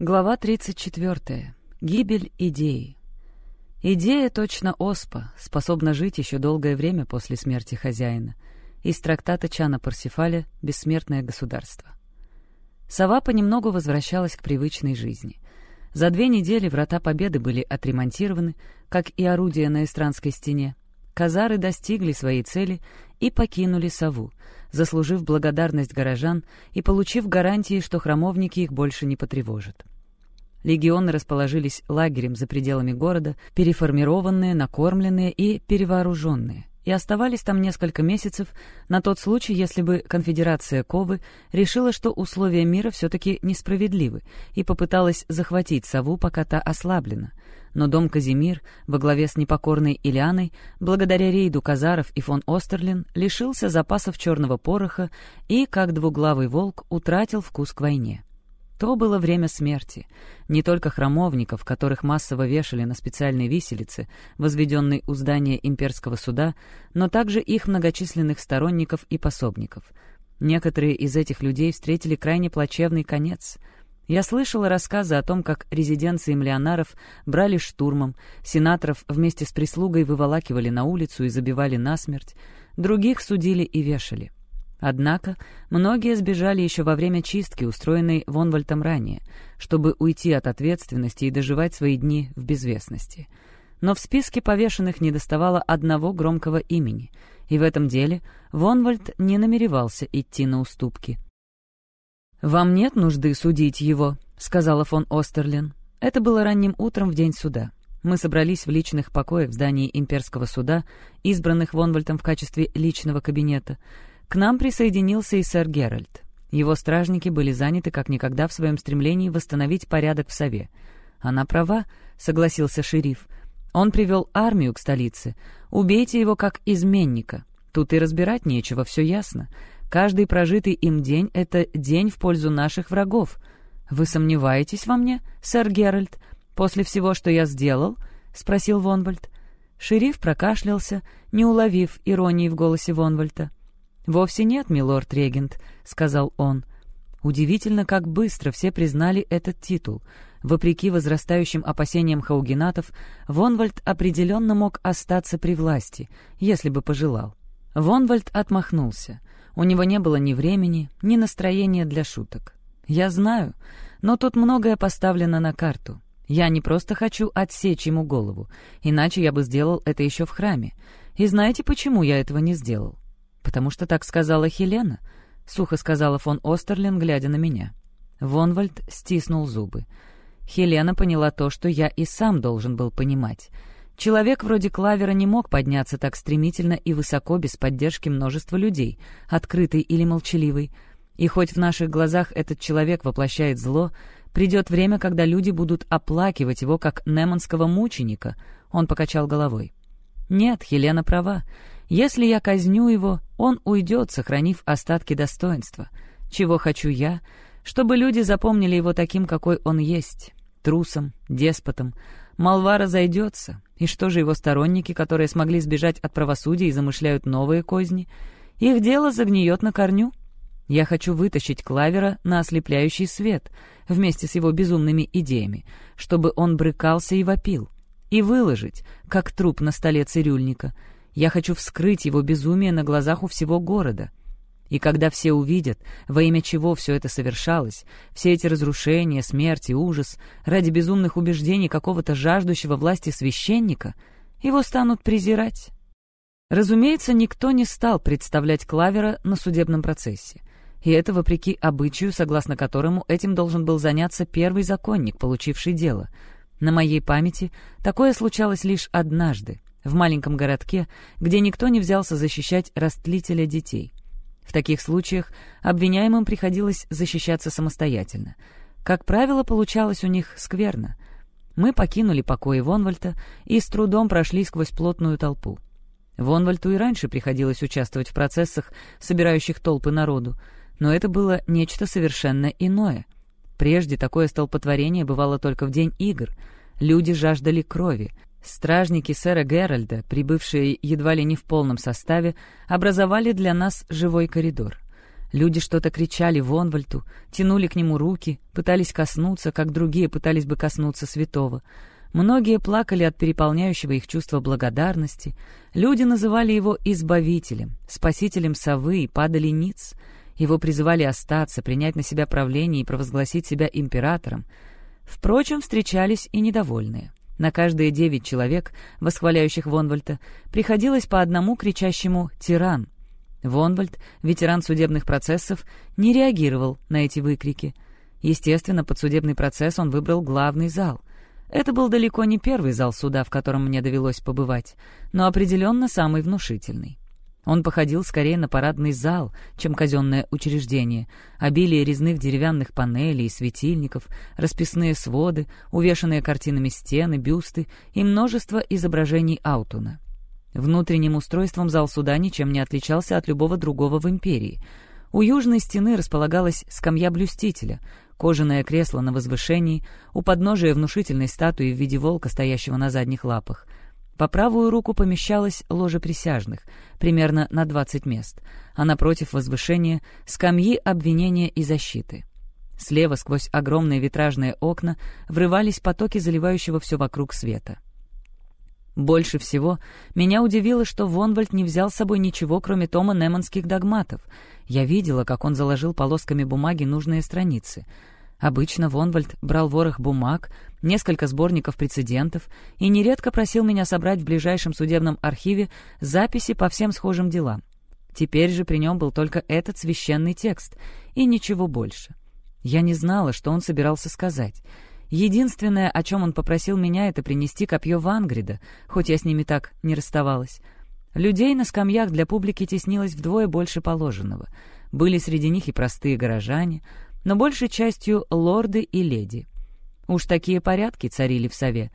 Глава 34. Гибель идеи. Идея точно оспа, способна жить еще долгое время после смерти хозяина. Из трактата Чана Парсифаля «Бессмертное государство». Сова понемногу возвращалась к привычной жизни. За две недели врата Победы были отремонтированы, как и орудия на Эстранской стене. Казары достигли своей цели и покинули сову, заслужив благодарность горожан и получив гарантии, что храмовники их больше не потревожат. Легионы расположились лагерем за пределами города, переформированные, накормленные и перевооруженные, и оставались там несколько месяцев на тот случай, если бы конфедерация Ковы решила, что условия мира все-таки несправедливы, и попыталась захватить сову, пока та ослаблена — но дом Казимир во главе с непокорной Ильяной, благодаря рейду Казаров и фон Остерлин, лишился запасов черного пороха и, как двуглавый волк, утратил вкус к войне. То было время смерти. Не только храмовников, которых массово вешали на специальной виселице, возведенной у здания имперского суда, но также их многочисленных сторонников и пособников. Некоторые из этих людей встретили крайне плачевный конец — я слышала рассказы о том, как резиденции миллионаров брали штурмом, сенаторов вместе с прислугой выволакивали на улицу и забивали насмерть, других судили и вешали. Однако многие сбежали еще во время чистки, устроенной Вонвальтом ранее, чтобы уйти от ответственности и доживать свои дни в безвестности. Но в списке повешенных недоставало одного громкого имени, и в этом деле Вонвальд не намеревался идти на уступки. «Вам нет нужды судить его», — сказала фон Остерлин. Это было ранним утром в день суда. Мы собрались в личных покоях в здании имперского суда, избранных Вонвальтом в качестве личного кабинета. К нам присоединился и сэр Геральт. Его стражники были заняты как никогда в своем стремлении восстановить порядок в Сове. «Она права», — согласился шериф. «Он привел армию к столице. Убейте его как изменника. Тут и разбирать нечего, все ясно. Каждый прожитый им день — это день в пользу наших врагов. Вы сомневаетесь во мне, сэр Геральт, после всего, что я сделал?» — спросил Вонвальд. Шериф прокашлялся, не уловив иронии в голосе Вонвальта. «Вовсе нет, милорд-регент», — сказал он. Удивительно, как быстро все признали этот титул. Вопреки возрастающим опасениям хаугенатов, Вонвальд определенно мог остаться при власти, если бы пожелал. Вонвальд отмахнулся — у него не было ни времени, ни настроения для шуток. Я знаю, но тут многое поставлено на карту. Я не просто хочу отсечь ему голову, иначе я бы сделал это еще в храме. И знаете, почему я этого не сделал? Потому что так сказала Хелена, — сухо сказала фон Остерлин, глядя на меня. Вонвальд стиснул зубы. Хелена поняла то, что я и сам должен был понимать — Человек вроде Клавера не мог подняться так стремительно и высоко без поддержки множества людей, открытый или молчаливый. И хоть в наших глазах этот человек воплощает зло, придет время, когда люди будут оплакивать его как неманского мученика. Он покачал головой. «Нет, Хелена права. Если я казню его, он уйдет, сохранив остатки достоинства. Чего хочу я? Чтобы люди запомнили его таким, какой он есть. Трусом, деспотом, Молва разойдется. И что же его сторонники, которые смогли сбежать от правосудия и замышляют новые козни? Их дело загниет на корню. Я хочу вытащить Клавера на ослепляющий свет вместе с его безумными идеями, чтобы он брыкался и вопил. И выложить, как труп на столе цирюльника. Я хочу вскрыть его безумие на глазах у всего города — и когда все увидят, во имя чего все это совершалось, все эти разрушения, смерть и ужас, ради безумных убеждений какого-то жаждущего власти священника, его станут презирать. Разумеется, никто не стал представлять Клавера на судебном процессе. И это вопреки обычаю, согласно которому этим должен был заняться первый законник, получивший дело. На моей памяти такое случалось лишь однажды, в маленьком городке, где никто не взялся защищать растлителя детей. В таких случаях обвиняемым приходилось защищаться самостоятельно. Как правило, получалось у них скверно. Мы покинули покои Вонвальта и с трудом прошли сквозь плотную толпу. Вонвальту и раньше приходилось участвовать в процессах, собирающих толпы народу, но это было нечто совершенно иное. Прежде такое столпотворение бывало только в день игр. Люди жаждали крови, Стражники сэра Геральда, прибывшие едва ли не в полном составе, образовали для нас живой коридор. Люди что-то кричали Вонвальту, тянули к нему руки, пытались коснуться, как другие пытались бы коснуться святого. Многие плакали от переполняющего их чувства благодарности. Люди называли его «избавителем», «спасителем совы» и «падали ниц». Его призывали остаться, принять на себя правление и провозгласить себя императором. Впрочем, встречались и недовольные. На каждые девять человек, восхваляющих Вонвальта, приходилось по одному кричащему «тиран», Вонвальд, ветеран судебных процессов, не реагировал на эти выкрики. Естественно, под судебный процесс он выбрал главный зал. Это был далеко не первый зал суда, в котором мне довелось побывать, но определенно самый внушительный. Он походил скорее на парадный зал, чем казенное учреждение. Обилие резных деревянных панелей и светильников, расписные своды, увешанные картинами стены, бюсты и множество изображений Аутуна. Внутренним устройством зал суда ничем не отличался от любого другого в империи. У южной стены располагалась скамья блюстителя, кожаное кресло на возвышении, у подножия внушительной статуи в виде волка, стоящего на задних лапах. По правую руку помещалось ложе присяжных, примерно на 20 мест, а напротив возвышения — скамьи обвинения и защиты. Слева, сквозь огромные витражные окна, врывались потоки заливающего все вокруг света. Больше всего меня удивило, что Вонвальд не взял с собой ничего, кроме тома неманских догматов. Я видела, как он заложил полосками бумаги нужные страницы. Обычно Вонвальд брал ворох бумаг, несколько сборников прецедентов и нередко просил меня собрать в ближайшем судебном архиве записи по всем схожим делам. Теперь же при нем был только этот священный текст и ничего больше. Я не знала, что он собирался сказать — Единственное, о чем он попросил меня, это принести копье Вангрида, хоть я с ними так не расставалась. Людей на скамьях для публики теснилось вдвое больше положенного. Были среди них и простые горожане, но большей частью лорды и леди. Уж такие порядки царили в Сове.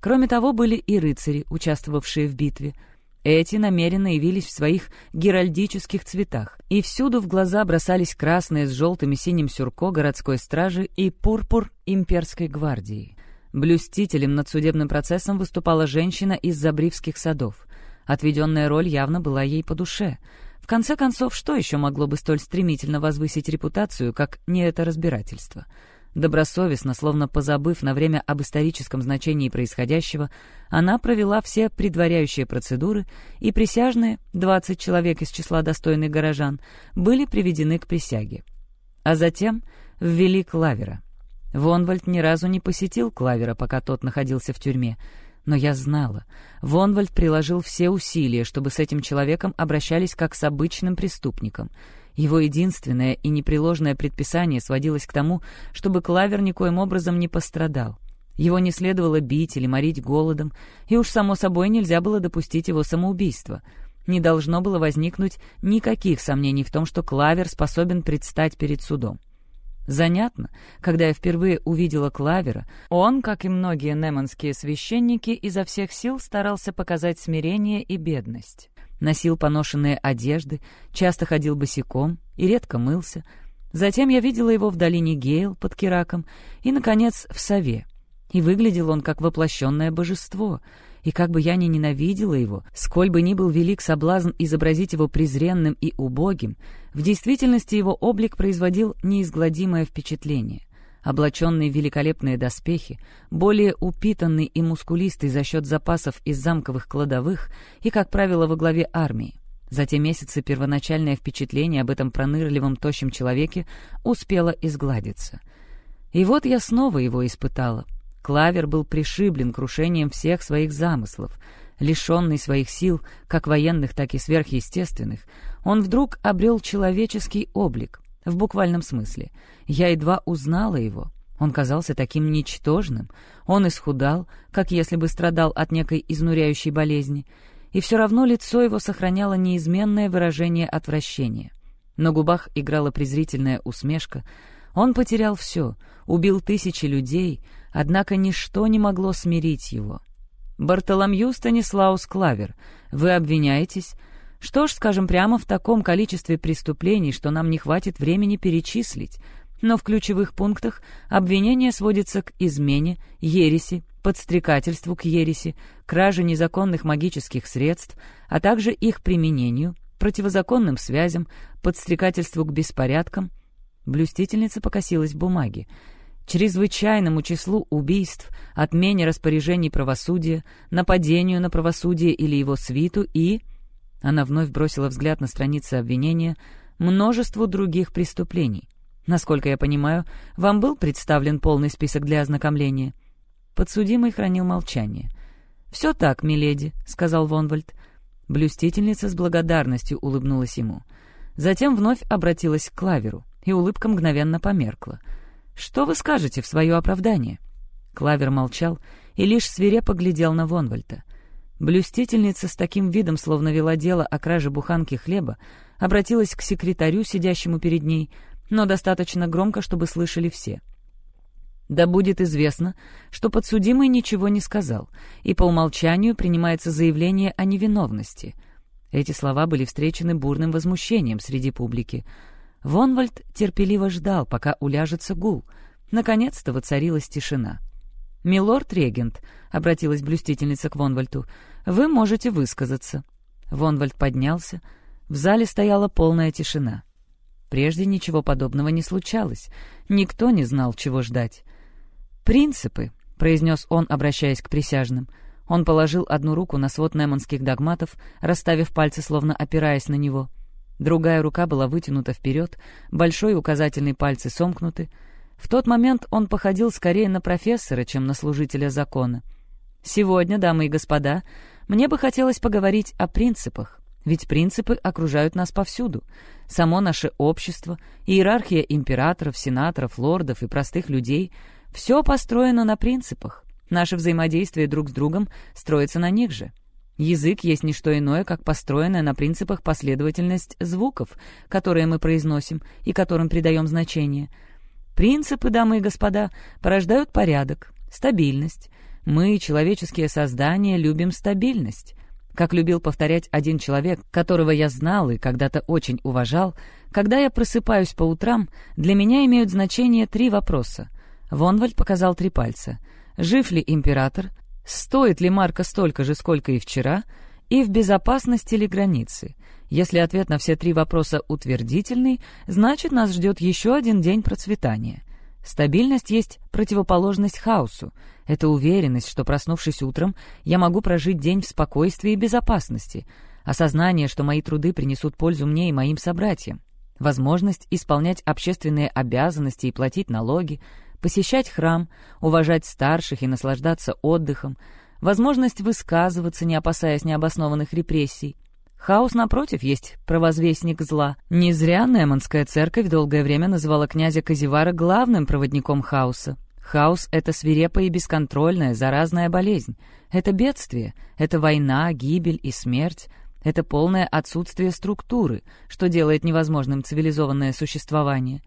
Кроме того, были и рыцари, участвовавшие в битве — эти намеренно явились в своих геральдических цветах, и всюду в глаза бросались красные с желтым и синим сюрко городской стражи и пурпур имперской гвардии. Блюстителем над судебным процессом выступала женщина из Забривских садов. Отведенная роль явно была ей по душе. В конце концов, что еще могло бы столь стремительно возвысить репутацию, как не это разбирательство — Добросовестно, словно позабыв на время об историческом значении происходящего, она провела все предваряющие процедуры, и присяжные, 20 человек из числа достойных горожан, были приведены к присяге. А затем ввели Клавера. Вонвальд ни разу не посетил Клавера, пока тот находился в тюрьме, но я знала, Вонвальд приложил все усилия, чтобы с этим человеком обращались как с обычным преступником — его единственное и непреложное предписание сводилось к тому, чтобы Клавер никоим образом не пострадал. Его не следовало бить или морить голодом, и уж само собой нельзя было допустить его самоубийства. Не должно было возникнуть никаких сомнений в том, что Клавер способен предстать перед судом. Занятно, когда я впервые увидела Клавера, он, как и многие неманские священники, изо всех сил старался показать смирение и бедность носил поношенные одежды, часто ходил босиком и редко мылся. Затем я видела его в долине Гейл под Кираком и, наконец, в Сове. И выглядел он как воплощенное божество. И как бы я ни ненавидела его, сколь бы ни был велик соблазн изобразить его презренным и убогим, в действительности его облик производил неизгладимое впечатление облаченный в великолепные доспехи, более упитанный и мускулистый за счет запасов из замковых кладовых и, как правило, во главе армии. За те месяцы первоначальное впечатление об этом пронырливом тощем человеке успело изгладиться. И вот я снова его испытала. Клавер был пришиблен крушением всех своих замыслов. Лишенный своих сил, как военных, так и сверхъестественных, он вдруг обрел человеческий облик — в буквальном смысле. Я едва узнала его. Он казался таким ничтожным. Он исхудал, как если бы страдал от некой изнуряющей болезни. И все равно лицо его сохраняло неизменное выражение отвращения. На губах играла презрительная усмешка. Он потерял все, убил тысячи людей, однако ничто не могло смирить его. «Бартоломью Станислаус Клавер, вы обвиняетесь что ж, скажем прямо, в таком количестве преступлений, что нам не хватит времени перечислить. Но в ключевых пунктах обвинение сводится к измене, ереси, подстрекательству к ереси, краже незаконных магических средств, а также их применению, противозаконным связям, подстрекательству к беспорядкам. Блюстительница покосилась в бумаге. Чрезвычайному числу убийств, отмене распоряжений правосудия, нападению на правосудие или его свиту и... Она вновь бросила взгляд на страницы обвинения, множеству других преступлений. Насколько я понимаю, вам был представлен полный список для ознакомления?» Подсудимый хранил молчание. «Все так, миледи», — сказал Вонвальд. Блюстительница с благодарностью улыбнулась ему. Затем вновь обратилась к Клаверу, и улыбка мгновенно померкла. «Что вы скажете в свое оправдание?» Клавер молчал и лишь свирепо глядел на Вонвальта. Блюстительница с таким видом, словно вела дело о краже буханки хлеба, обратилась к секретарю, сидящему перед ней, но достаточно громко, чтобы слышали все. Да будет известно, что подсудимый ничего не сказал, и по умолчанию принимается заявление о невиновности. Эти слова были встречены бурным возмущением среди публики. Вонвальд терпеливо ждал, пока уляжется гул. Наконец-то воцарилась тишина. «Милорд-регент», — обратилась блюстительница к Вонвальту, — «вы можете высказаться». Вонвальд поднялся. В зале стояла полная тишина. Прежде ничего подобного не случалось. Никто не знал, чего ждать. «Принципы», — произнес он, обращаясь к присяжным. Он положил одну руку на свод неманских догматов, расставив пальцы, словно опираясь на него. Другая рука была вытянута вперед, большой и указательный пальцы сомкнуты. В тот момент он походил скорее на профессора, чем на служителя закона. «Сегодня, дамы и господа, мне бы хотелось поговорить о принципах. Ведь принципы окружают нас повсюду. Само наше общество, иерархия императоров, сенаторов, лордов и простых людей — все построено на принципах. Наше взаимодействие друг с другом строится на них же. Язык есть не что иное, как построенная на принципах последовательность звуков, которые мы произносим и которым придаем значение. Принципы, дамы и господа, порождают порядок, стабильность. Мы, человеческие создания, любим стабильность. Как любил повторять один человек, которого я знал и когда-то очень уважал, когда я просыпаюсь по утрам, для меня имеют значение три вопроса. Вонвальд показал три пальца. Жив ли император? Стоит ли марка столько же, сколько и вчера? И в безопасности ли границы? Если ответ на все три вопроса утвердительный, значит, нас ждет еще один день процветания. Стабильность есть противоположность хаосу. Это уверенность, что, проснувшись утром, я могу прожить день в спокойствии и безопасности. Осознание, что мои труды принесут пользу мне и моим собратьям. Возможность исполнять общественные обязанности и платить налоги, посещать храм, уважать старших и наслаждаться отдыхом, возможность высказываться, не опасаясь необоснованных репрессий, Хаос, напротив, есть провозвестник зла. Не зря Неманская церковь долгое время называла князя Казивара главным проводником хаоса. Хаос — это свирепая и бесконтрольная, заразная болезнь. Это бедствие, это война, гибель и смерть. Это полное отсутствие структуры, что делает невозможным цивилизованное существование.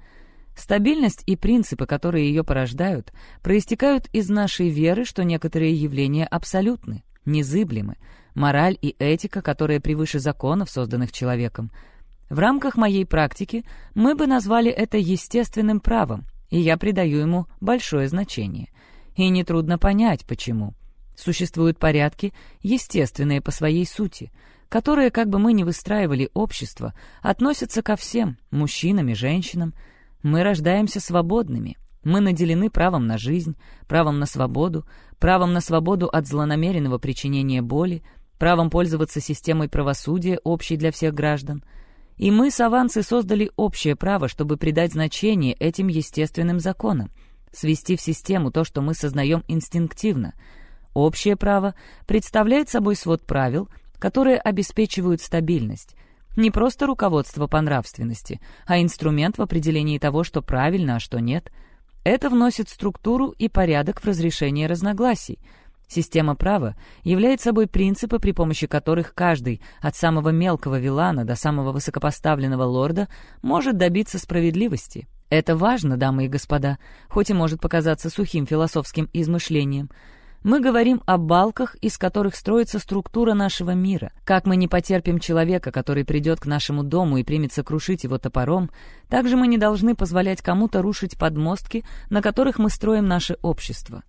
Стабильность и принципы, которые ее порождают, проистекают из нашей веры, что некоторые явления абсолютны, незыблемы, мораль и этика, которые превыше законов, созданных человеком. В рамках моей практики мы бы назвали это естественным правом, и я придаю ему большое значение. И нетрудно понять, почему. Существуют порядки, естественные по своей сути, которые, как бы мы ни выстраивали общество, относятся ко всем, мужчинам и женщинам. Мы рождаемся свободными, мы наделены правом на жизнь, правом на свободу, правом на свободу от злонамеренного причинения боли, правом пользоваться системой правосудия, общей для всех граждан. И мы, саванцы, создали общее право, чтобы придать значение этим естественным законам, свести в систему то, что мы сознаем инстинктивно. Общее право представляет собой свод правил, которые обеспечивают стабильность, не просто руководство по нравственности, а инструмент в определении того, что правильно, а что нет. Это вносит структуру и порядок в разрешение разногласий — Система права является собой принципы, при помощи которых каждый, от самого мелкого вилана до самого высокопоставленного лорда, может добиться справедливости. Это важно, дамы и господа, хоть и может показаться сухим философским измышлением. Мы говорим о балках, из которых строится структура нашего мира. Как мы не потерпим человека, который придет к нашему дому и примется крушить его топором, так же мы не должны позволять кому-то рушить подмостки, на которых мы строим наше общество.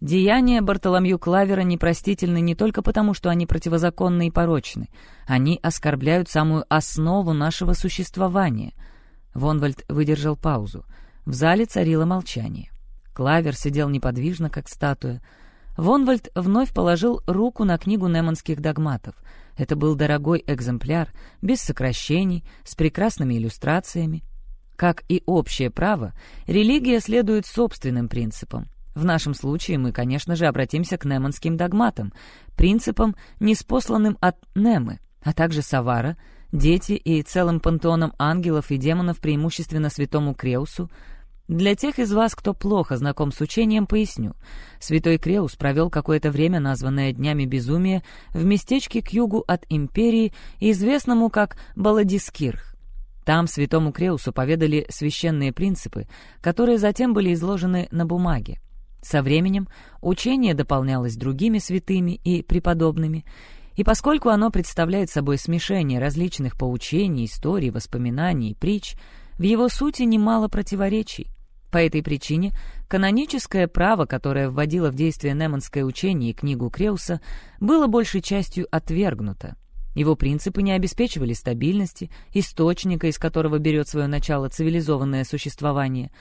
Деяния Бартоломью Клавера непростительны не только потому, что они противозаконны и порочны. Они оскорбляют самую основу нашего существования. Вонвальд выдержал паузу. В зале царило молчание. Клавер сидел неподвижно, как статуя. Вонвальд вновь положил руку на книгу неманских догматов. Это был дорогой экземпляр, без сокращений, с прекрасными иллюстрациями. Как и общее право, религия следует собственным принципам. В нашем случае мы, конечно же, обратимся к неманским догматам, принципам, неспосланным от Немы, а также Савара, дети и целым пантеоном ангелов и демонов, преимущественно святому Креусу. Для тех из вас, кто плохо знаком с учением, поясню. Святой Креус провел какое-то время, названное Днями Безумия, в местечке к югу от Империи, известному как Баладискирх. Там святому Креусу поведали священные принципы, которые затем были изложены на бумаге. Со временем учение дополнялось другими святыми и преподобными, и поскольку оно представляет собой смешение различных поучений, историй, воспоминаний и притч, в его сути немало противоречий. По этой причине каноническое право, которое вводило в действие Неманское учение и книгу Креуса, было большей частью отвергнуто. Его принципы не обеспечивали стабильности, источника, из которого берет свое начало цивилизованное существование –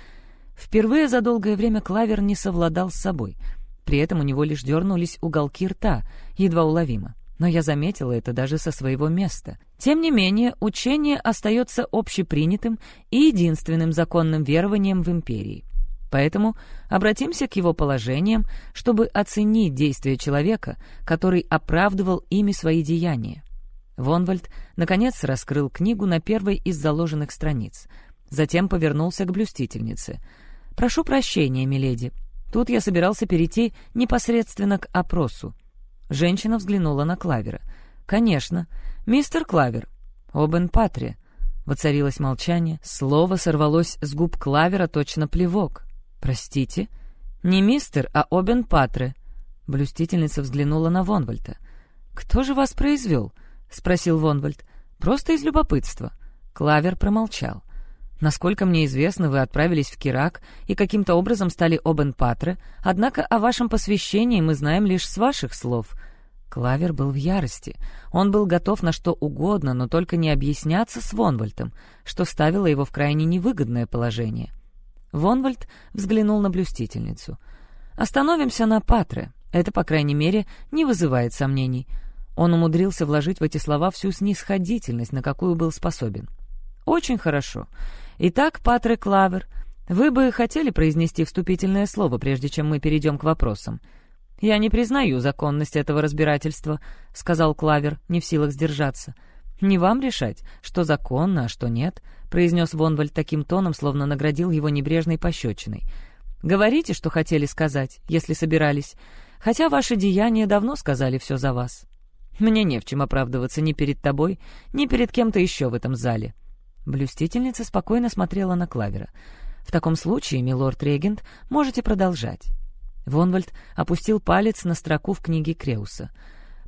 Впервые за долгое время Клавер не совладал с собой. При этом у него лишь дернулись уголки рта, едва уловимо. Но я заметила это даже со своего места. Тем не менее, учение остается общепринятым и единственным законным верованием в империи. Поэтому обратимся к его положениям, чтобы оценить действия человека, который оправдывал ими свои деяния. Вонвальд, наконец, раскрыл книгу на первой из заложенных страниц. Затем повернулся к блюстительнице — «Прошу прощения, миледи. Тут я собирался перейти непосредственно к опросу». Женщина взглянула на Клавера. «Конечно. Мистер Клавер. Обен Патри». Воцарилось молчание. Слово сорвалось с губ Клавера точно плевок. «Простите?» «Не мистер, а Обен Патре». Блюстительница взглянула на Вонвальта. «Кто же вас произвел?» — спросил Вонвальд. «Просто из любопытства». Клавер промолчал. Насколько мне известно, вы отправились в Кирак и каким-то образом стали Обен Патре, однако о вашем посвящении мы знаем лишь с ваших слов». Клавер был в ярости. Он был готов на что угодно, но только не объясняться с Вонвальтом, что ставило его в крайне невыгодное положение. Вонвальд взглянул на блюстительницу. «Остановимся на Патре. Это, по крайней мере, не вызывает сомнений». Он умудрился вложить в эти слова всю снисходительность, на какую был способен. «Очень хорошо. Итак, Патре Клавер, вы бы хотели произнести вступительное слово, прежде чем мы перейдем к вопросам?» «Я не признаю законность этого разбирательства», — сказал Клавер, не в силах сдержаться. «Не вам решать, что законно, а что нет», — произнес Вонвальд таким тоном, словно наградил его небрежной пощечиной. «Говорите, что хотели сказать, если собирались, хотя ваши деяния давно сказали все за вас. Мне не в чем оправдываться ни перед тобой, ни перед кем-то еще в этом зале». Блюстительница спокойно смотрела на Клавера. «В таком случае, милорд-регент, можете продолжать». Вонвальд опустил палец на строку в книге Креуса.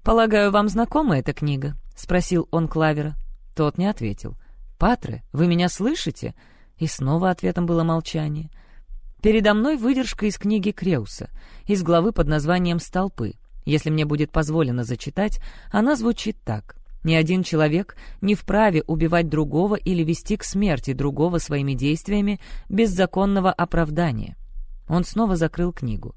«Полагаю, вам знакома эта книга?» — спросил он Клавера. Тот не ответил. «Патре, вы меня слышите?» И снова ответом было молчание. «Передо мной выдержка из книги Креуса, из главы под названием «Столпы». Если мне будет позволено зачитать, она звучит так. Ни один человек не вправе убивать другого или вести к смерти другого своими действиями без законного оправдания. Он снова закрыл книгу.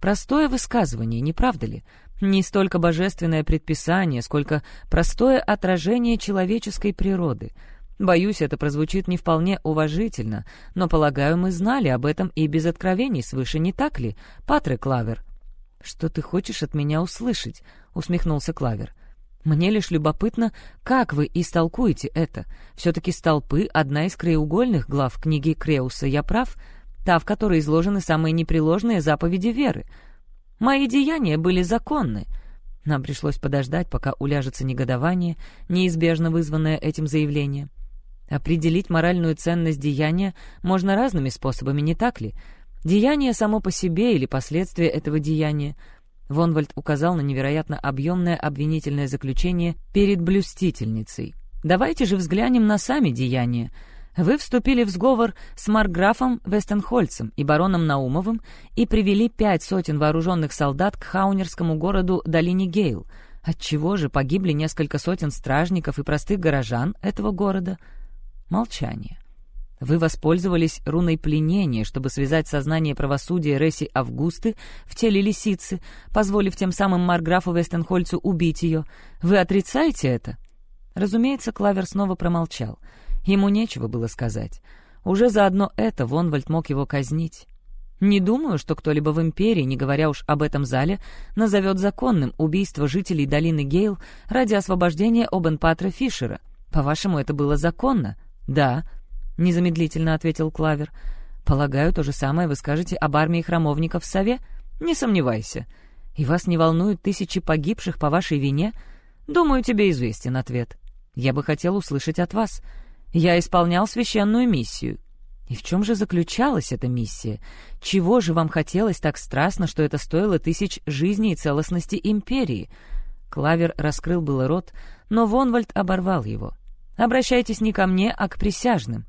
Простое высказывание, не правда ли? Не столько божественное предписание, сколько простое отражение человеческой природы. Боюсь, это прозвучит не вполне уважительно, но, полагаю, мы знали об этом и без откровений свыше, не так ли, Патрик Клавер? «Что ты хочешь от меня услышать?» — усмехнулся Клавер. Мне лишь любопытно, как вы истолкуете это. Все-таки «Столпы» — одна из краеугольных глав книги Креуса, я прав? Та, в которой изложены самые непреложные заповеди веры. Мои деяния были законны. Нам пришлось подождать, пока уляжется негодование, неизбежно вызванное этим заявлением. Определить моральную ценность деяния можно разными способами, не так ли? Деяние само по себе или последствия этого деяния — Вонвальд указал на невероятно объемное обвинительное заключение перед блюстительницей. «Давайте же взглянем на сами деяния. Вы вступили в сговор с Марграфом Вестенхольцем и бароном Наумовым и привели пять сотен вооруженных солдат к хаунерскому городу Долине Гейл. Отчего же погибли несколько сотен стражников и простых горожан этого города? Молчание. Вы воспользовались руной пленения, чтобы связать сознание правосудия Ресси Августы в теле лисицы, позволив тем самым Марграфу Вестенхольцу убить ее. Вы отрицаете это?» Разумеется, Клавер снова промолчал. Ему нечего было сказать. Уже заодно это Вонвальд мог его казнить. Не думаю, что кто-либо в Империи, не говоря уж об этом зале, назовет законным убийство жителей долины Гейл ради освобождения Обенпатра Фишера. По-вашему, это было законно? Да, — незамедлительно ответил Клавер. «Полагаю, то же самое вы скажете об армии храмовников в Сове? Не сомневайся. И вас не волнуют тысячи погибших по вашей вине? Думаю, тебе известен ответ. Я бы хотел услышать от вас. Я исполнял священную миссию». И в чем же заключалась эта миссия? Чего же вам хотелось так страстно, что это стоило тысяч жизней и целостности империи? Клавер раскрыл было рот, но Вонвальд оборвал его. «Обращайтесь не ко мне, а к присяжным.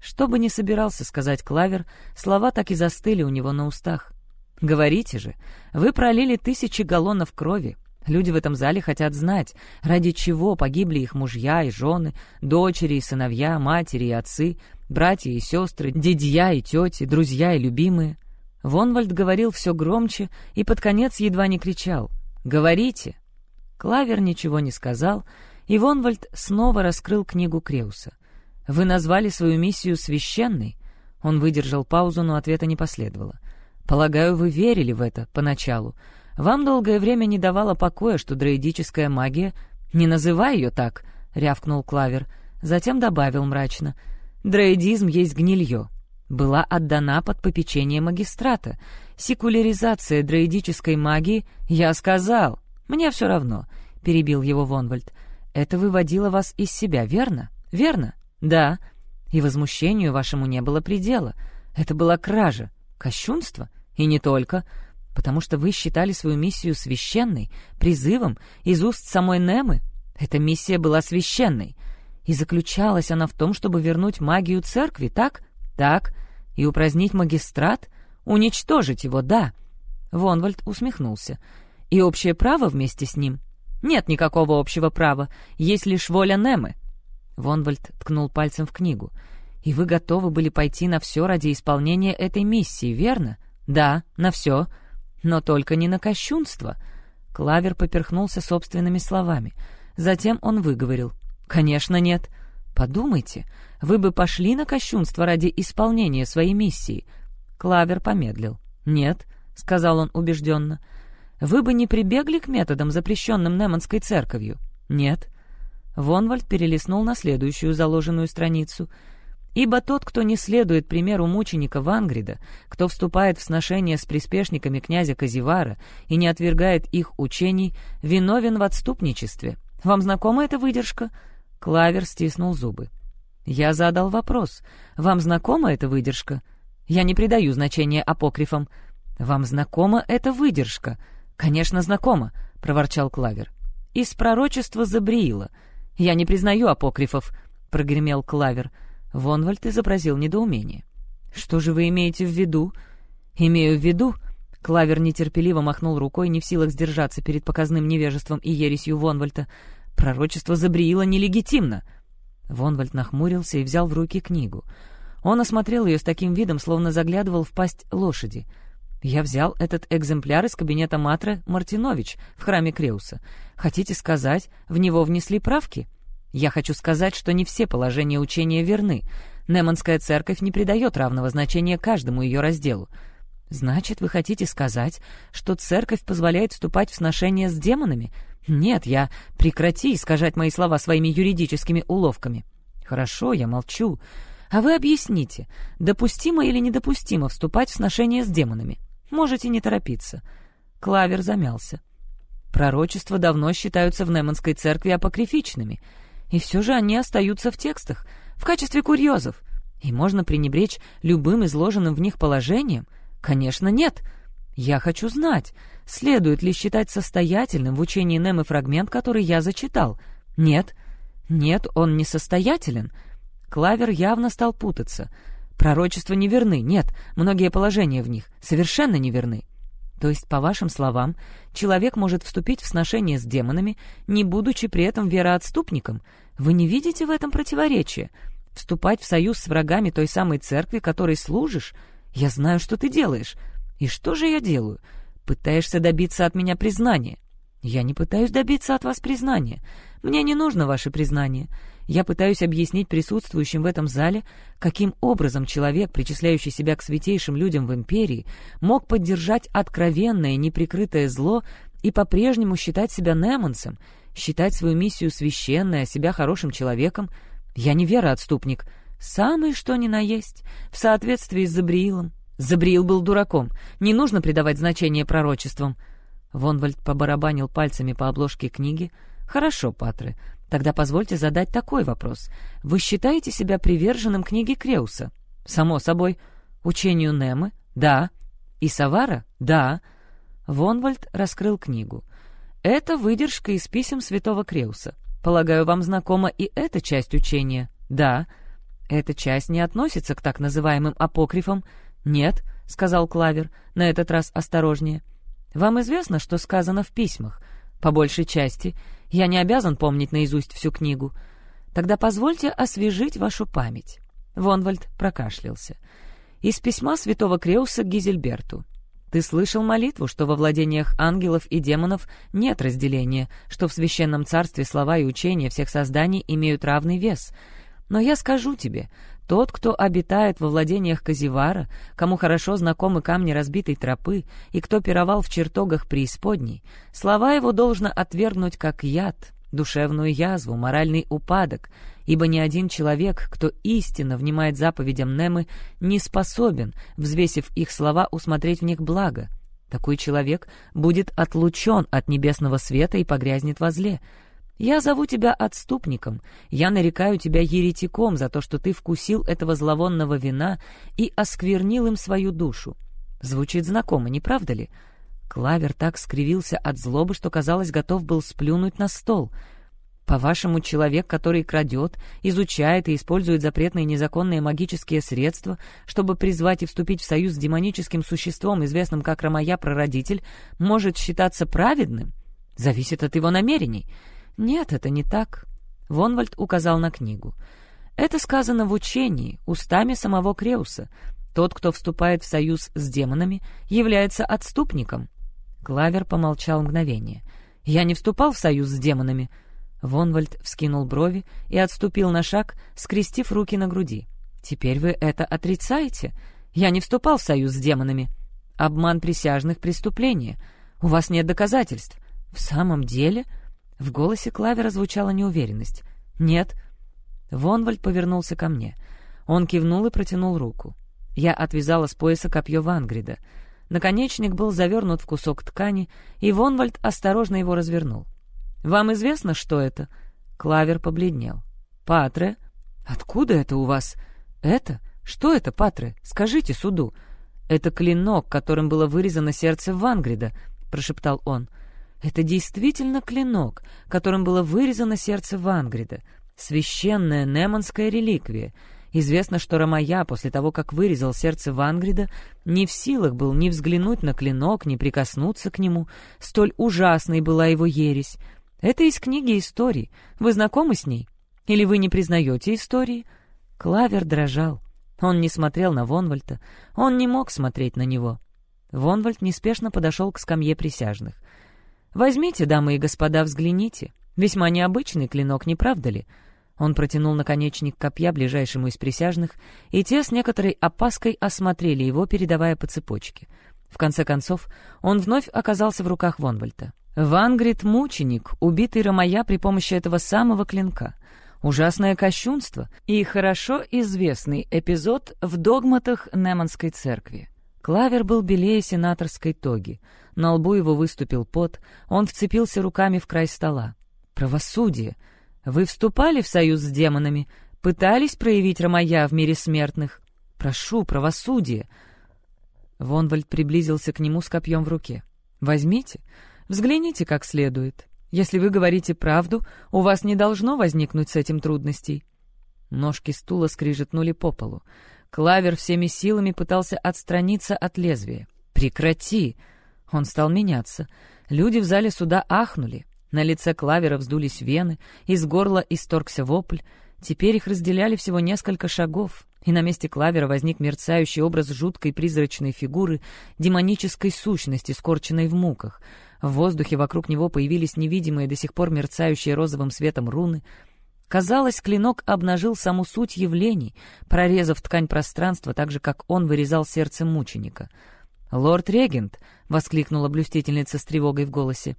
Что бы ни собирался сказать Клавер, слова так и застыли у него на устах. «Говорите же, вы пролили тысячи галлонов крови. Люди в этом зале хотят знать, ради чего погибли их мужья и жены, дочери и сыновья, матери и отцы, братья и сестры, дядья и тети, друзья и любимые». Вонвальд говорил все громче и под конец едва не кричал. «Говорите!» Клавер ничего не сказал, и Вонвальд снова раскрыл книгу Креуса. «Вы назвали свою миссию священной?» Он выдержал паузу, но ответа не последовало. «Полагаю, вы верили в это поначалу. Вам долгое время не давало покоя, что дроидическая магия... Не называй ее так!» — рявкнул Клавер. Затем добавил мрачно. «Дроидизм есть гнилье. Была отдана под попечение магистрата. Секуляризация дроидической магии... Я сказал! Мне все равно!» — перебил его Вонвальд. «Это выводило вас из себя, верно? Верно?» «Да. И возмущению вашему не было предела. Это была кража, кощунство, и не только, потому что вы считали свою миссию священной, призывом из уст самой Немы. Эта миссия была священной. И заключалась она в том, чтобы вернуть магию церкви, так? Так. И упразднить магистрат? Уничтожить его, да». Вонвальд усмехнулся. «И общее право вместе с ним?» «Нет никакого общего права, есть лишь воля Немы. Вонвальд ткнул пальцем в книгу. «И вы готовы были пойти на все ради исполнения этой миссии, верно?» «Да, на все. Но только не на кощунство». Клавер поперхнулся собственными словами. Затем он выговорил. «Конечно нет. Подумайте, вы бы пошли на кощунство ради исполнения своей миссии». Клавер помедлил. «Нет», — сказал он убежденно. «Вы бы не прибегли к методам, запрещенным Неманской церковью?» «Нет». Вонвальд перелистнул на следующую заложенную страницу. «Ибо тот, кто не следует примеру мученика Вангрида, кто вступает в сношение с приспешниками князя Казивара и не отвергает их учений, виновен в отступничестве. Вам знакома эта выдержка?» Клавер стиснул зубы. «Я задал вопрос. Вам знакома эта выдержка?» «Я не придаю значения апокрифам». «Вам знакома эта выдержка?» «Конечно, знакома», — проворчал Клавер. «Из пророчества Забриила. «Я не признаю апокрифов», — прогремел Клавер. Вонвальд изобразил недоумение. «Что же вы имеете в виду?» «Имею в виду...» Клавер нетерпеливо махнул рукой, не в силах сдержаться перед показным невежеством и ересью Вонвальта. «Пророчество Забриила нелегитимно!» Вонвальд нахмурился и взял в руки книгу. Он осмотрел ее с таким видом, словно заглядывал в пасть лошади. «Я взял этот экземпляр из кабинета Матра Мартинович в храме Креуса. Хотите сказать, в него внесли правки? Я хочу сказать, что не все положения учения верны. Неманская церковь не придает равного значения каждому ее разделу. Значит, вы хотите сказать, что церковь позволяет вступать в сношения с демонами? Нет, я... Прекрати искажать мои слова своими юридическими уловками. Хорошо, я молчу. А вы объясните, допустимо или недопустимо вступать в сношения с демонами? Можете не торопиться. Клавер замялся. Пророчества давно считаются в Неманской церкви апокрифичными, и все же они остаются в текстах, в качестве курьезов. И можно пренебречь любым изложенным в них положением? Конечно, нет. Я хочу знать, следует ли считать состоятельным в учении Немы фрагмент, который я зачитал. Нет, нет, он не состоятелен. Клавер явно стал путаться. Пророчества не верны, нет, многие положения в них совершенно не верны. То есть, по вашим словам, человек может вступить в сношение с демонами, не будучи при этом вероотступником? Вы не видите в этом противоречия? Вступать в союз с врагами той самой церкви, которой служишь? Я знаю, что ты делаешь. И что же я делаю? Пытаешься добиться от меня признания. Я не пытаюсь добиться от вас признания. Мне не нужно ваше признание. Я пытаюсь объяснить присутствующим в этом зале, каким образом человек, причисляющий себя к святейшим людям в империи, мог поддержать откровенное, неприкрытое зло и по-прежнему считать себя немансом, считать свою миссию священной, а себя хорошим человеком. Я не вероотступник. Самый что ни на есть, в соответствии с Забриилом. Забриил был дураком. Не нужно придавать значение пророчествам. Вонвальд побарабанил пальцами по обложке книги. «Хорошо, Патры, Тогда позвольте задать такой вопрос. Вы считаете себя приверженным книге Креуса? Само собой. Учению Немы? Да. И Савара? Да. Вонвальд раскрыл книгу. Это выдержка из писем святого Креуса. Полагаю, вам знакома и эта часть учения? Да. Эта часть не относится к так называемым апокрифам? Нет, — сказал Клавер, на этот раз осторожнее. Вам известно, что сказано в письмах? По большей части — я не обязан помнить наизусть всю книгу. Тогда позвольте освежить вашу память». Вонвальд прокашлялся. «Из письма святого Креуса к Гизельберту. Ты слышал молитву, что во владениях ангелов и демонов нет разделения, что в священном царстве слова и учения всех созданий имеют равный вес. Но я скажу тебе, тот, кто обитает во владениях Казивара, кому хорошо знакомы камни разбитой тропы и кто пировал в чертогах преисподней, слова его должно отвергнуть как яд, душевную язву, моральный упадок, ибо ни один человек, кто истинно внимает заповедям Немы, не способен, взвесив их слова, усмотреть в них благо. Такой человек будет отлучен от небесного света и погрязнет во зле — я зову тебя отступником, я нарекаю тебя еретиком за то, что ты вкусил этого зловонного вина и осквернил им свою душу. Звучит знакомо, не правда ли? Клавер так скривился от злобы, что, казалось, готов был сплюнуть на стол. По-вашему, человек, который крадет, изучает и использует запретные незаконные магические средства, чтобы призвать и вступить в союз с демоническим существом, известным как Рамая-прародитель, может считаться праведным? Зависит от его намерений — «Нет, это не так», — Вонвальд указал на книгу. «Это сказано в учении, устами самого Креуса. Тот, кто вступает в союз с демонами, является отступником». Клавер помолчал мгновение. «Я не вступал в союз с демонами». Вонвальд вскинул брови и отступил на шаг, скрестив руки на груди. «Теперь вы это отрицаете? Я не вступал в союз с демонами. Обман присяжных — преступление. У вас нет доказательств. В самом деле...» В голосе Клавера звучала неуверенность. «Нет». Вонвальд повернулся ко мне. Он кивнул и протянул руку. Я отвязала с пояса копье Вангрида. Наконечник был завернут в кусок ткани, и Вонвальд осторожно его развернул. «Вам известно, что это?» Клавер побледнел. «Патре? Откуда это у вас? Это? Что это, Патре? Скажите суду». «Это клинок, которым было вырезано сердце Вангрида», — прошептал он. Это действительно клинок, которым было вырезано сердце Вангрида, священная неманская реликвия. Известно, что Рамая, после того, как вырезал сердце Вангрида, не в силах был ни взглянуть на клинок, ни прикоснуться к нему. Столь ужасной была его ересь. Это из книги истории. Вы знакомы с ней? Или вы не признаете истории?» Клавер дрожал. Он не смотрел на Вонвальта. Он не мог смотреть на него. Вонвальд неспешно подошел к скамье присяжных. «Возьмите, дамы и господа, взгляните. Весьма необычный клинок, не правда ли?» Он протянул наконечник копья ближайшему из присяжных, и те с некоторой опаской осмотрели его, передавая по цепочке. В конце концов, он вновь оказался в руках Вонвальта. Вангрид — мученик, убитый Ромая при помощи этого самого клинка. Ужасное кощунство и хорошо известный эпизод в догматах Неманской церкви. Клавер был белее сенаторской тоги. На лбу его выступил пот, он вцепился руками в край стола. «Правосудие! Вы вступали в союз с демонами? Пытались проявить Ромая в мире смертных? Прошу, правосудие!» Вонвальд приблизился к нему с копьем в руке. «Возьмите, взгляните как следует. Если вы говорите правду, у вас не должно возникнуть с этим трудностей». Ножки стула скрижетнули по полу. Клавер всеми силами пытался отстраниться от лезвия. «Прекрати!» Он стал меняться. Люди в зале суда ахнули. На лице Клавера вздулись вены, из горла исторгся вопль. Теперь их разделяли всего несколько шагов, и на месте Клавера возник мерцающий образ жуткой призрачной фигуры, демонической сущности, скорченной в муках. В воздухе вокруг него появились невидимые до сих пор мерцающие розовым светом руны. Казалось, клинок обнажил саму суть явлений, прорезав ткань пространства так же, как он вырезал сердце мученика. «Лорд-регент!» — воскликнула блюстительница с тревогой в голосе.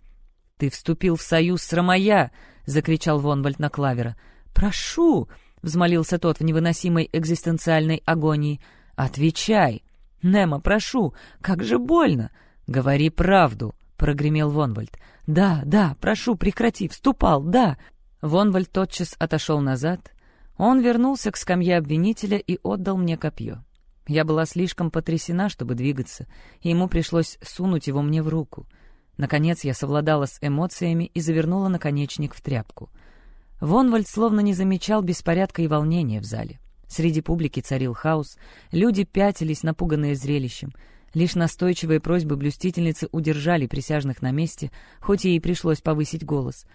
«Ты вступил в союз с Ромая!» — закричал Вонвальд на Клавера. «Прошу!» — взмолился тот в невыносимой экзистенциальной агонии. «Отвечай!» «Немо, прошу! Как же больно!» «Говори правду!» — прогремел Вонвальд. «Да, да, прошу, прекрати, вступал, да!» Вонвальд тотчас отошел назад. Он вернулся к скамье обвинителя и отдал мне копье. Я была слишком потрясена, чтобы двигаться, и ему пришлось сунуть его мне в руку. Наконец я совладала с эмоциями и завернула наконечник в тряпку. Вонвальд словно не замечал беспорядка и волнения в зале. Среди публики царил хаос, люди пятились, напуганные зрелищем. Лишь настойчивые просьбы блюстительницы удержали присяжных на месте, хоть ей пришлось повысить голос.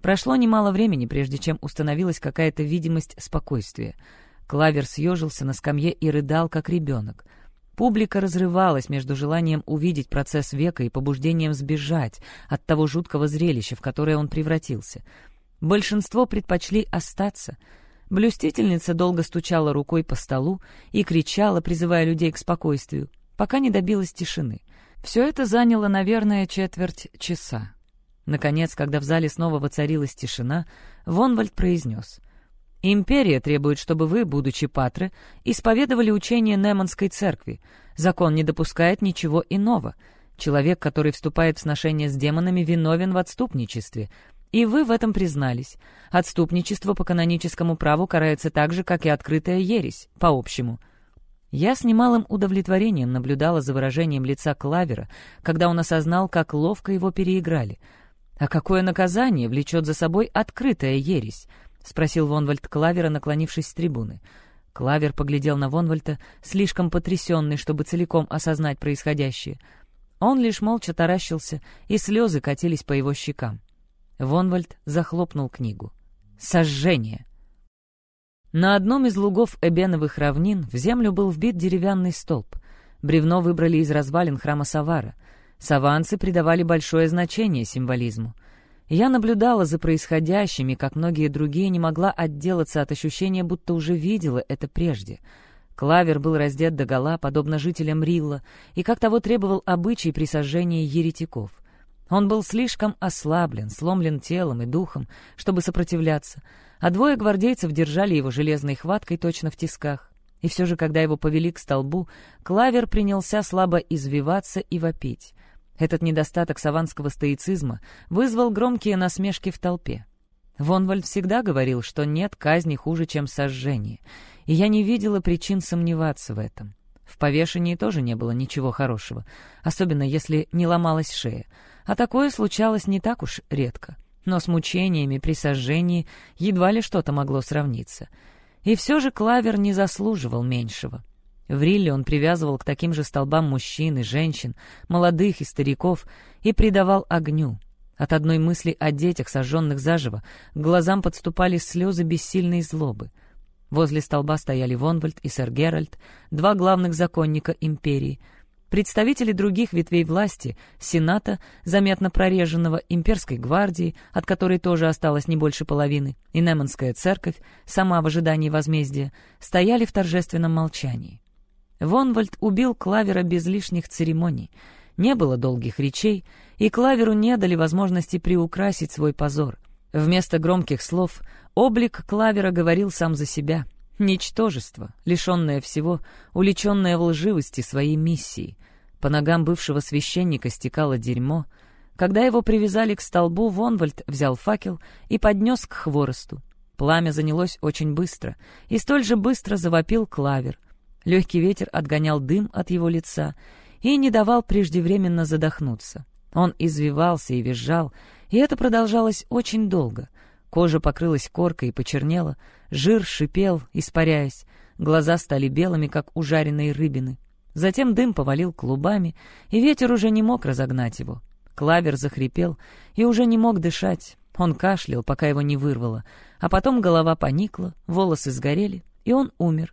Прошло немало времени, прежде чем установилась какая-то видимость спокойствия. Клавер съежился на скамье и рыдал, как ребенок. Публика разрывалась между желанием увидеть процесс века и побуждением сбежать от того жуткого зрелища, в которое он превратился — Большинство предпочли остаться. Блюстительница долго стучала рукой по столу и кричала, призывая людей к спокойствию, пока не добилась тишины. Все это заняло, наверное, четверть часа. Наконец, когда в зале снова воцарилась тишина, Вонвальд произнес. «Империя требует, чтобы вы, будучи патры, исповедовали учение Неманской церкви. Закон не допускает ничего иного. Человек, который вступает в сношение с демонами, виновен в отступничестве, и вы в этом признались. Отступничество по каноническому праву карается так же, как и открытая ересь, по общему. Я с немалым удовлетворением наблюдала за выражением лица Клавера, когда он осознал, как ловко его переиграли. «А какое наказание влечет за собой открытая ересь?» — спросил Вонвальд Клавера, наклонившись с трибуны. Клавер поглядел на Вонвальта, слишком потрясенный, чтобы целиком осознать происходящее. Он лишь молча таращился, и слезы катились по его щекам. Вонвальд захлопнул книгу. «Сожжение!» На одном из лугов Эбеновых равнин в землю был вбит деревянный столб. Бревно выбрали из развалин храма Савара. Саванцы придавали большое значение символизму. Я наблюдала за происходящими, как многие другие, не могла отделаться от ощущения, будто уже видела это прежде. Клавер был раздет догола, подобно жителям Рилла, и как того требовал обычай при сожжении еретиков. Он был слишком ослаблен, сломлен телом и духом, чтобы сопротивляться, а двое гвардейцев держали его железной хваткой точно в тисках. И все же, когда его повели к столбу, Клавер принялся слабо извиваться и вопить. Этот недостаток саванского стоицизма вызвал громкие насмешки в толпе. Вонвальд всегда говорил, что нет казни хуже, чем сожжение, и я не видела причин сомневаться в этом. В повешении тоже не было ничего хорошего, особенно если не ломалась шея, а такое случалось не так уж редко. Но с мучениями при сожжении едва ли что-то могло сравниться. И все же Клавер не заслуживал меньшего. В Рилле он привязывал к таким же столбам мужчин и женщин, молодых и стариков, и придавал огню. От одной мысли о детях, сожженных заживо, к глазам подступали слезы бессильной злобы. Возле столба стояли Вонвальд и сэр Геральт, два главных законника империи — Представители других ветвей власти, Сената, заметно прореженного, имперской гвардии, от которой тоже осталось не больше половины, и Неманская церковь, сама в ожидании возмездия, стояли в торжественном молчании. Вонвальд убил Клавера без лишних церемоний. Не было долгих речей, и Клаверу не дали возможности приукрасить свой позор. Вместо громких слов облик Клавера говорил сам за себя — Ничтожество, лишенное всего, уличенное в лживости своей миссии. По ногам бывшего священника стекало дерьмо. Когда его привязали к столбу, Вонвальд взял факел и поднес к хворосту. Пламя занялось очень быстро, и столь же быстро завопил клавер. Легкий ветер отгонял дым от его лица и не давал преждевременно задохнуться. Он извивался и визжал, и это продолжалось очень долго — Кожа покрылась коркой и почернела, жир шипел, испаряясь, глаза стали белыми, как у жареной рыбины. Затем дым повалил клубами, и ветер уже не мог разогнать его. Клавер захрипел и уже не мог дышать. Он кашлял, пока его не вырвало, а потом голова поникла, волосы сгорели, и он умер.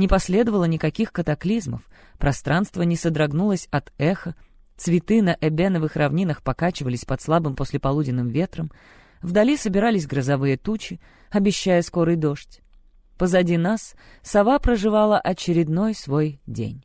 Не последовало никаких катаклизмов, пространство не содрогнулось от эха, цветы на эбеновых равнинах покачивались под слабым послеполуденным ветром, вдали собирались грозовые тучи, обещая скорый дождь. Позади нас сова проживала очередной свой день.